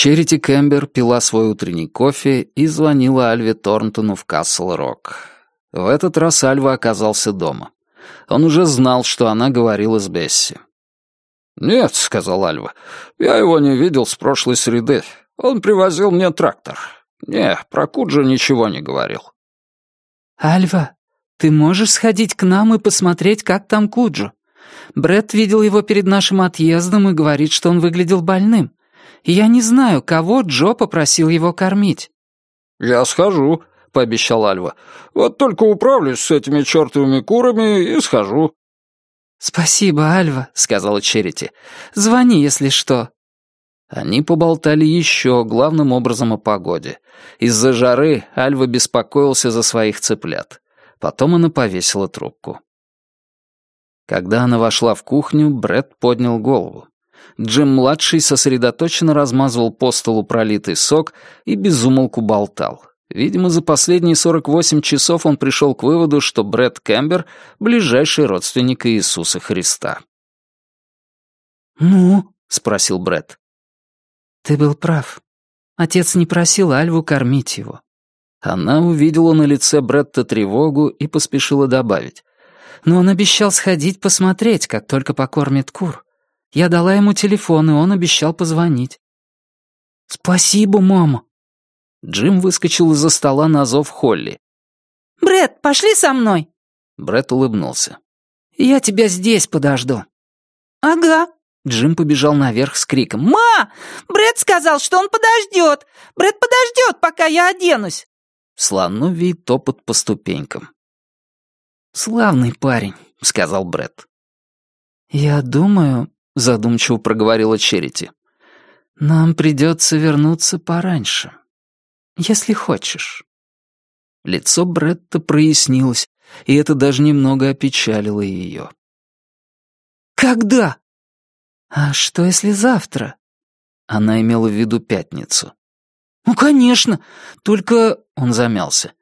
Черити Кэмбер пила свой утренний кофе и звонила Альве Торнтону в Касл-Рок. В этот раз Альва оказался дома. Он уже знал, что она говорила с Бесси. «Нет», — сказал Альва, — «я его не видел с прошлой среды. Он привозил мне трактор. Не, про Куджа ничего не говорил». «Альва, ты можешь сходить к нам и посмотреть, как там Куджу? Бред видел его перед нашим отъездом и говорит, что он выглядел больным. Я не знаю, кого Джо попросил его кормить». «Я схожу», — пообещал Альва. «Вот только управлюсь с этими чертовыми курами и схожу». «Спасибо, Альва», — сказала Черити. «Звони, если что». Они поболтали еще, главным образом, о погоде. Из-за жары Альва беспокоился за своих цыплят. Потом она повесила трубку. Когда она вошла в кухню, Бред поднял голову. Джим-младший сосредоточенно размазывал по столу пролитый сок и безумолку болтал. Видимо, за последние 48 часов он пришел к выводу, что Брэд Кэмбер — ближайший родственник Иисуса Христа. «Ну?» — спросил Брэд. «Ты был прав. Отец не просил Альву кормить его». Она увидела на лице Бретта тревогу и поспешила добавить. «Но он обещал сходить посмотреть, как только покормит кур. Я дала ему телефон, и он обещал позвонить». «Спасибо, мама», Джим выскочил из-за стола на зов Холли. «Брэд, пошли со мной!» Брэд улыбнулся. «Я тебя здесь подожду». «Ага». Джим побежал наверх с криком. «Ма! Брэд сказал, что он подождет! Брэд подождет, пока я оденусь!» Слоновий топот по ступенькам. «Славный парень», — сказал Брэд. «Я думаю», — задумчиво проговорила Черити, — «нам придется вернуться пораньше» если хочешь». Лицо Бретта прояснилось, и это даже немного опечалило ее. «Когда?» «А что, если завтра?» Она имела в виду пятницу. «Ну, конечно, только...» — он замялся.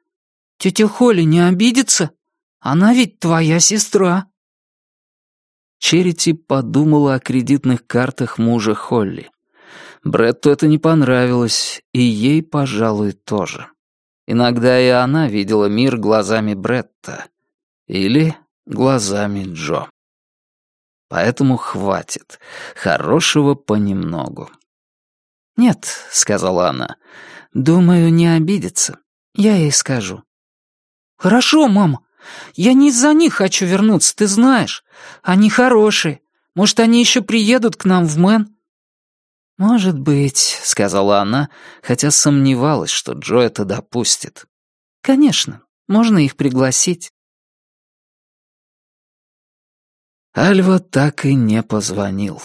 «Тетя Холли не обидится? Она ведь твоя сестра». Черити подумала о кредитных картах мужа Холли. Бретту это не понравилось, и ей, пожалуй, тоже. Иногда и она видела мир глазами Бретта. Или глазами Джо. Поэтому хватит. Хорошего понемногу. «Нет», — сказала она, — «думаю, не обидится. Я ей скажу». «Хорошо, мама. Я не из-за них хочу вернуться, ты знаешь. Они хорошие. Может, они еще приедут к нам в Мэн?» «Может быть», — сказала она, хотя сомневалась, что Джо это допустит. «Конечно, можно их пригласить». Альва так и не позвонил.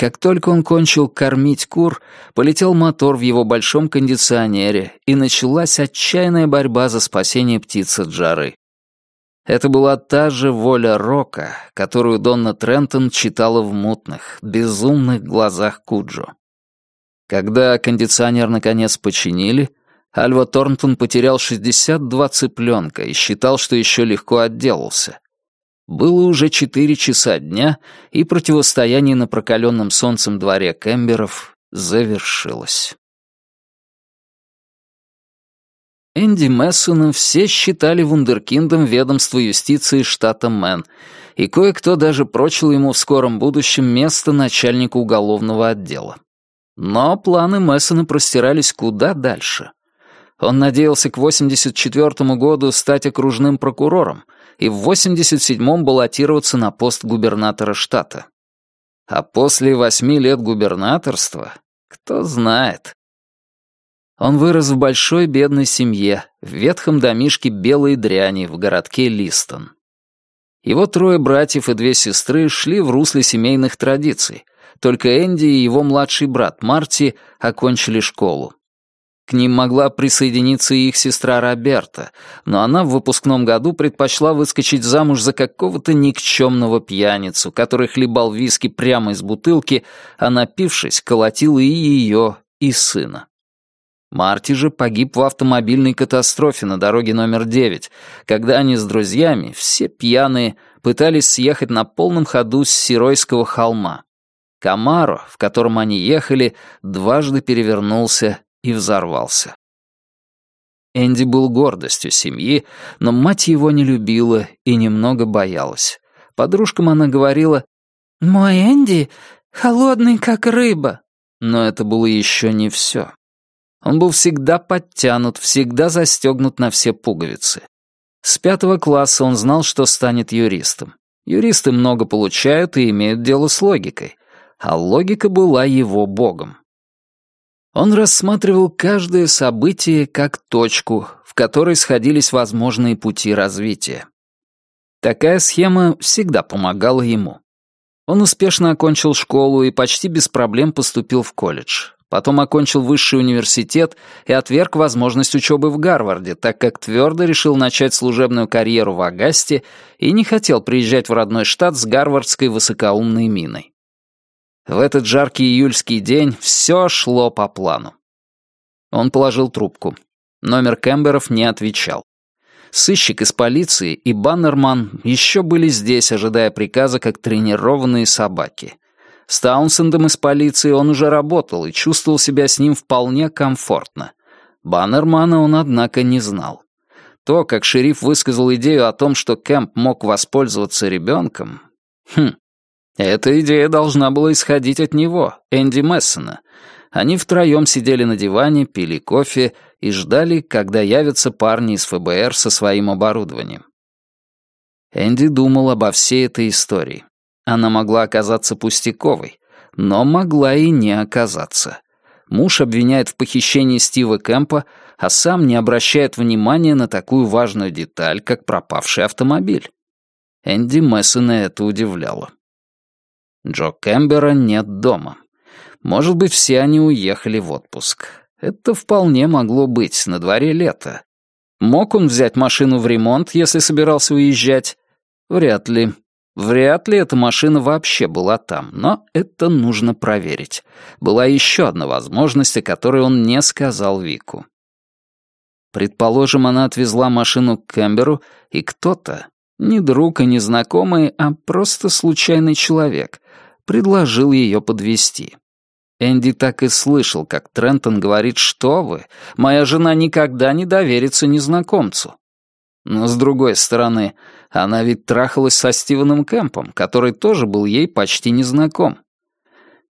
Как только он кончил кормить кур, полетел мотор в его большом кондиционере, и началась отчаянная борьба за спасение птицы Джары. Это была та же воля Рока, которую Донна Трентон читала в мутных, безумных глазах Куджо. Когда кондиционер наконец починили, Альва Торнтон потерял 62 цыпленка и считал, что еще легко отделался. Было уже четыре часа дня, и противостояние на прокаленном солнцем дворе Кэмберов завершилось. Энди Мессона все считали вундеркиндом ведомства юстиции штата Мэн, и кое-кто даже прочил ему в скором будущем место начальника уголовного отдела. Но планы Мессона простирались куда дальше. Он надеялся к 84 году стать окружным прокурором и в 87-м баллотироваться на пост губернатора штата. А после восьми лет губернаторства, кто знает, он вырос в большой бедной семье, в ветхом домишке белой дряни в городке Листон. Его трое братьев и две сестры шли в русле семейных традиций, только Энди и его младший брат Марти окончили школу. К ним могла присоединиться и их сестра Роберта, но она в выпускном году предпочла выскочить замуж за какого-то никчемного пьяницу, который хлебал виски прямо из бутылки, а напившись, колотил и ее, и сына. Марти же погиб в автомобильной катастрофе на дороге номер 9, когда они с друзьями, все пьяные, пытались съехать на полном ходу с Сиройского холма. Камаро, в котором они ехали, дважды перевернулся и взорвался. Энди был гордостью семьи, но мать его не любила и немного боялась. Подружкам она говорила «Мой Энди холодный, как рыба». Но это было еще не все. Он был всегда подтянут, всегда застегнут на все пуговицы. С пятого класса он знал, что станет юристом. Юристы много получают и имеют дело с логикой, а логика была его богом. Он рассматривал каждое событие как точку, в которой сходились возможные пути развития. Такая схема всегда помогала ему. Он успешно окончил школу и почти без проблем поступил в колледж. Потом окончил высший университет и отверг возможность учебы в Гарварде, так как твердо решил начать служебную карьеру в Агасте и не хотел приезжать в родной штат с гарвардской высокоумной миной. В этот жаркий июльский день все шло по плану. Он положил трубку. Номер Кэмберов не отвечал. Сыщик из полиции и Баннерман еще были здесь, ожидая приказа, как тренированные собаки. С Таунсендом из полиции он уже работал и чувствовал себя с ним вполне комфортно. Баннермана он, однако, не знал. То, как шериф высказал идею о том, что Кэмп мог воспользоваться ребенком... Хм, эта идея должна была исходить от него, Энди Мессона. Они втроем сидели на диване, пили кофе и ждали, когда явятся парни из ФБР со своим оборудованием. Энди думал обо всей этой истории. Она могла оказаться пустяковой, но могла и не оказаться. Муж обвиняет в похищении Стива Кэмпа, а сам не обращает внимания на такую важную деталь, как пропавший автомобиль. Энди Мессона это удивляло. Джо Кэмбера нет дома. Может быть, все они уехали в отпуск. Это вполне могло быть, на дворе лето. Мог он взять машину в ремонт, если собирался уезжать? Вряд ли. Вряд ли эта машина вообще была там, но это нужно проверить. Была еще одна возможность, о которой он не сказал Вику. Предположим, она отвезла машину к Кэмберу, и кто-то, не друг и не знакомый, а просто случайный человек, предложил ее подвести. Энди так и слышал, как Трентон говорит, что вы, моя жена никогда не доверится незнакомцу. Но с другой стороны, она ведь трахалась со Стивеном Кэмпом, который тоже был ей почти незнаком.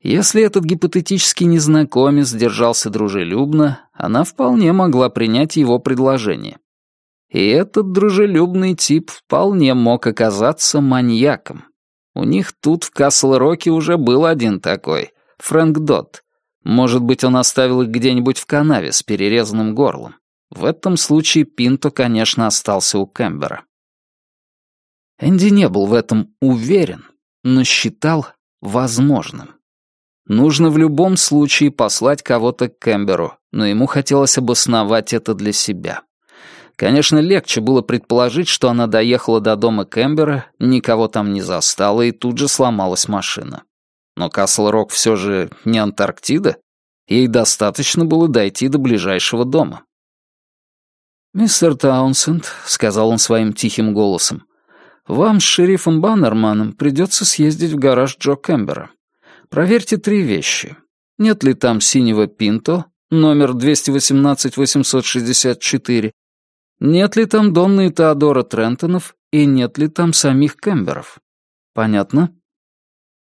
Если этот гипотетический незнакомец держался дружелюбно, она вполне могла принять его предложение. И этот дружелюбный тип вполне мог оказаться маньяком. У них тут в Касл-Роке уже был один такой, Фрэнк Дот. Может быть, он оставил их где-нибудь в канаве с перерезанным горлом. В этом случае Пинто, конечно, остался у Кэмбера. Энди не был в этом уверен, но считал возможным. Нужно в любом случае послать кого-то к Кэмберу, но ему хотелось обосновать это для себя. Конечно, легче было предположить, что она доехала до дома Кэмбера, никого там не застала и тут же сломалась машина. Но Касл-Рок все же не Антарктида. Ей достаточно было дойти до ближайшего дома. «Мистер Таунсенд», — сказал он своим тихим голосом, — «вам с шерифом Баннерманом придется съездить в гараж Джо Кэмбера. Проверьте три вещи. Нет ли там синего Пинто, номер 218-864, нет ли там Донны Теодора Трентонов и нет ли там самих Кэмберов? Понятно?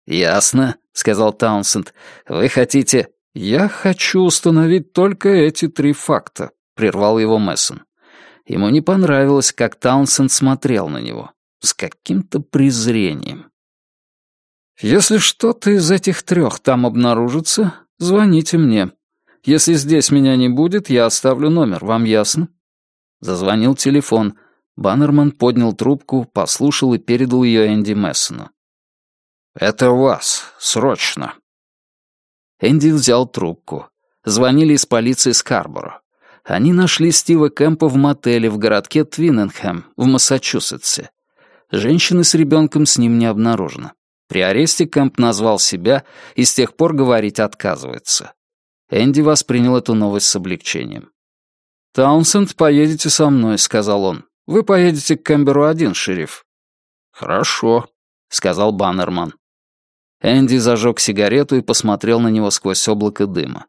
«Ясно», — сказал Таунсенд. «Вы хотите...» «Я хочу установить только эти три факта», — прервал его Мессон. Ему не понравилось, как Таунсенд смотрел на него. С каким-то презрением. «Если что-то из этих трех там обнаружится, звоните мне. Если здесь меня не будет, я оставлю номер, вам ясно?» Зазвонил телефон. Баннерман поднял трубку, послушал и передал ее Энди Мессону. «Это вас. Срочно». Энди взял трубку. Звонили из полиции Скарборо. Они нашли Стива Кэмпа в мотеле в городке Твинненхэм в Массачусетсе. Женщины с ребенком с ним не обнаружено. При аресте Кэмп назвал себя и с тех пор говорить отказывается. Энди воспринял эту новость с облегчением. «Таунсенд, поедете со мной», — сказал он. «Вы поедете к Кэмберу один, шериф». «Хорошо», — сказал Баннерман. Энди зажег сигарету и посмотрел на него сквозь облако дыма.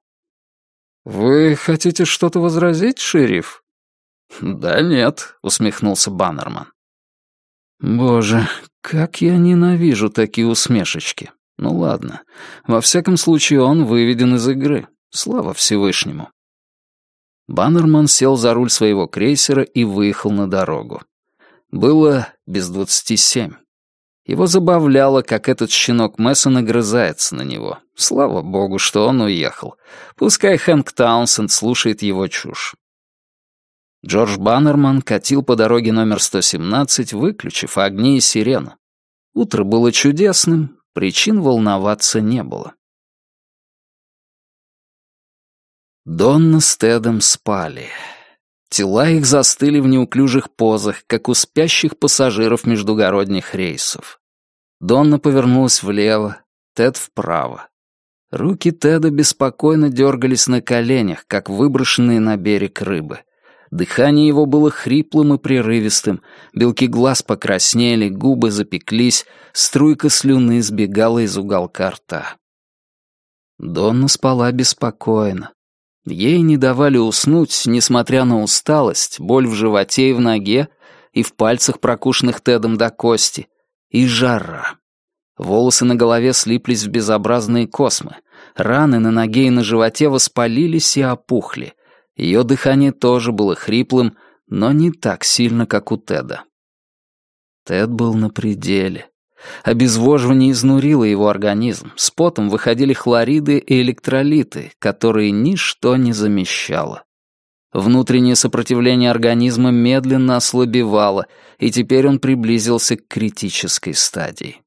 «Вы хотите что-то возразить, шериф?» «Да нет», — усмехнулся Баннерман. «Боже, как я ненавижу такие усмешечки. Ну ладно, во всяком случае он выведен из игры. Слава Всевышнему». Баннерман сел за руль своего крейсера и выехал на дорогу. Было без двадцати семь. Его забавляло, как этот щенок Мессона грызается на него. Слава богу, что он уехал. Пускай Хэнк Таунсенд слушает его чушь. Джордж Баннерман катил по дороге номер 117, выключив огни и сирену. Утро было чудесным, причин волноваться не было. Донна с Тедом спали. Тела их застыли в неуклюжих позах, как у спящих пассажиров междугородних рейсов. Донна повернулась влево, Тед вправо. Руки Теда беспокойно дергались на коленях, как выброшенные на берег рыбы. Дыхание его было хриплым и прерывистым, белки глаз покраснели, губы запеклись, струйка слюны сбегала из уголка рта. Донна спала беспокойно. Ей не давали уснуть, несмотря на усталость, боль в животе и в ноге, и в пальцах, прокушенных Тедом до кости, и жара. Волосы на голове слиплись в безобразные космы, раны на ноге и на животе воспалились и опухли. Ее дыхание тоже было хриплым, но не так сильно, как у Теда. Тед был на пределе. Обезвоживание изнурило его организм. С потом выходили хлориды и электролиты, которые ничто не замещало. Внутреннее сопротивление организма медленно ослабевало, и теперь он приблизился к критической стадии.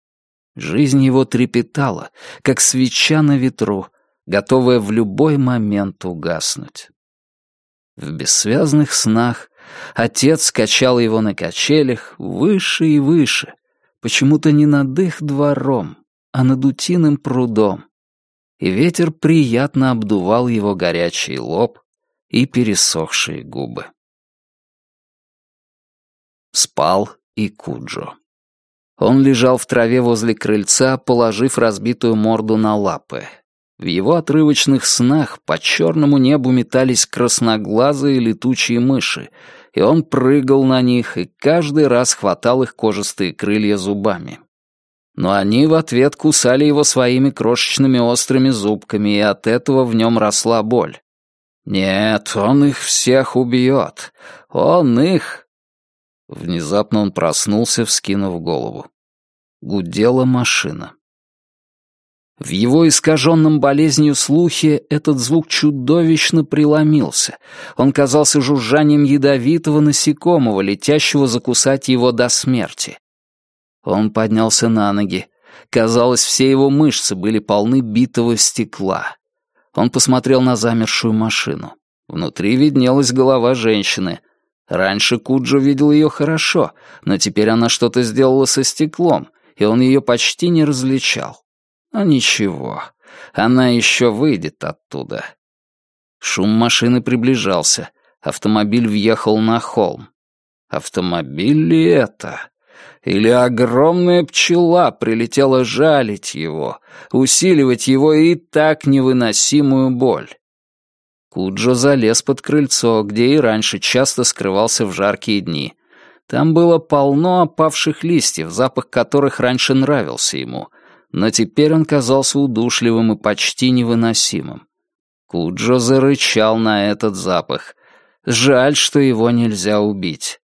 Жизнь его трепетала, как свеча на ветру, готовая в любой момент угаснуть. В бессвязных снах отец качал его на качелях выше и выше, почему-то не над их двором, а над утиным прудом. И ветер приятно обдувал его горячий лоб и пересохшие губы. Спал и Куджо. Он лежал в траве возле крыльца, положив разбитую морду на лапы. В его отрывочных снах по черному небу метались красноглазые летучие мыши, и он прыгал на них и каждый раз хватал их кожистые крылья зубами. Но они в ответ кусали его своими крошечными острыми зубками, и от этого в нем росла боль. Нет, он их всех убьет. Он их... Внезапно он проснулся, вскинув голову. Гудела машина. В его искаженном болезнью слухе этот звук чудовищно преломился. Он казался жужжанием ядовитого насекомого, летящего закусать его до смерти. Он поднялся на ноги. Казалось, все его мышцы были полны битого стекла. Он посмотрел на замершую машину. Внутри виднелась голова женщины. Раньше Куджо видел ее хорошо, но теперь она что-то сделала со стеклом, и он ее почти не различал. А ничего, она еще выйдет оттуда. Шум машины приближался. Автомобиль въехал на холм. Автомобиль ли это? Или огромная пчела прилетела жалить его, усиливать его и так невыносимую боль? Куджо залез под крыльцо, где и раньше часто скрывался в жаркие дни. Там было полно опавших листьев, запах которых раньше нравился ему, но теперь он казался удушливым и почти невыносимым. Куджо зарычал на этот запах. Жаль, что его нельзя убить.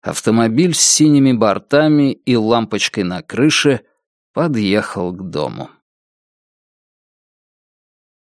Автомобиль с синими бортами и лампочкой на крыше подъехал к дому.